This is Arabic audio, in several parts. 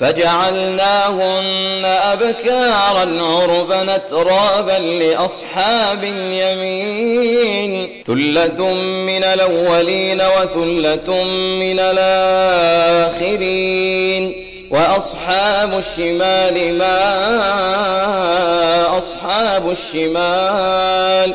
فجعلناهن أبكارا عربا ترابا لأصحاب اليمين. ثلة من الأولين وثلة من الآخرين. وأصحاب الشمال ما أصحاب الشمال.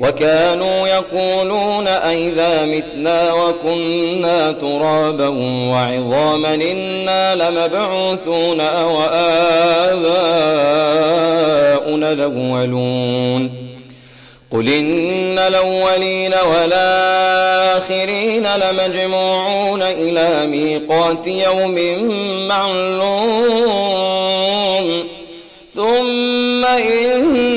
وكانوا يقولون أئذا متنا وكنا ترابا وعظاما إنا لمبعوثون أو آباؤنا الأولون. قل إن الأولين والآخرين لمجموعون إلى ميقات يوم معلوم. ثم إنكم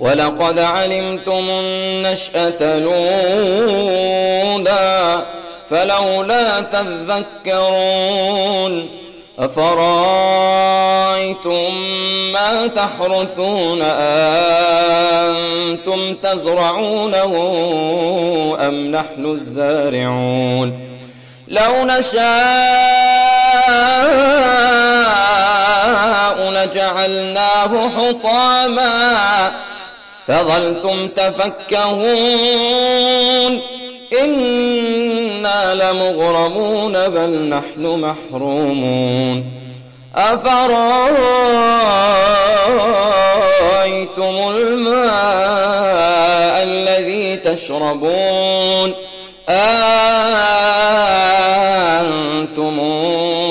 ولقد علمتم النشأة الأولى فلولا تذكرون أفرأيتم ما تحرثون أنتم تزرعونه أم نحن الزارعون لو نشاء لجعلناه حطاما فظلتم تفكهون إنا لمغرمون بل نحن محرومون أفرأيتم الماء الذي تشربون أنتم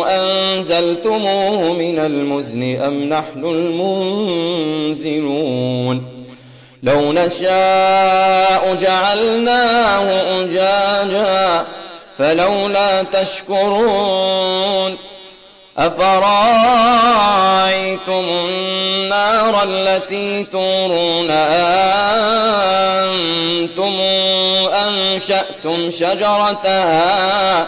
أنزلتموه من المزن أم نحن المنزلون لو نشاء جعلناه أجاجا فلولا تشكرون أفرأيتم النار التي تورون أنتم أنشأتم شجرتها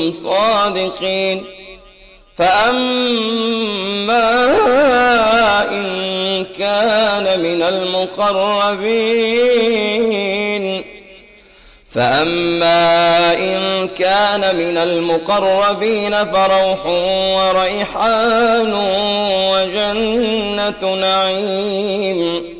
كنتم صادقين. فأما إن كان من المقربين. فأما إن كان من المقربين فروح وريحان وجنة نعيم.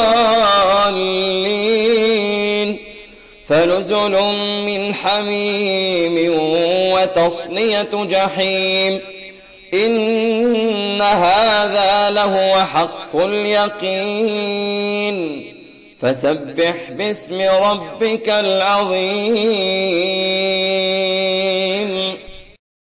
فنزل من حميم وتصلية جحيم. إن هذا لهو حق اليقين. فسبح باسم ربك العظيم.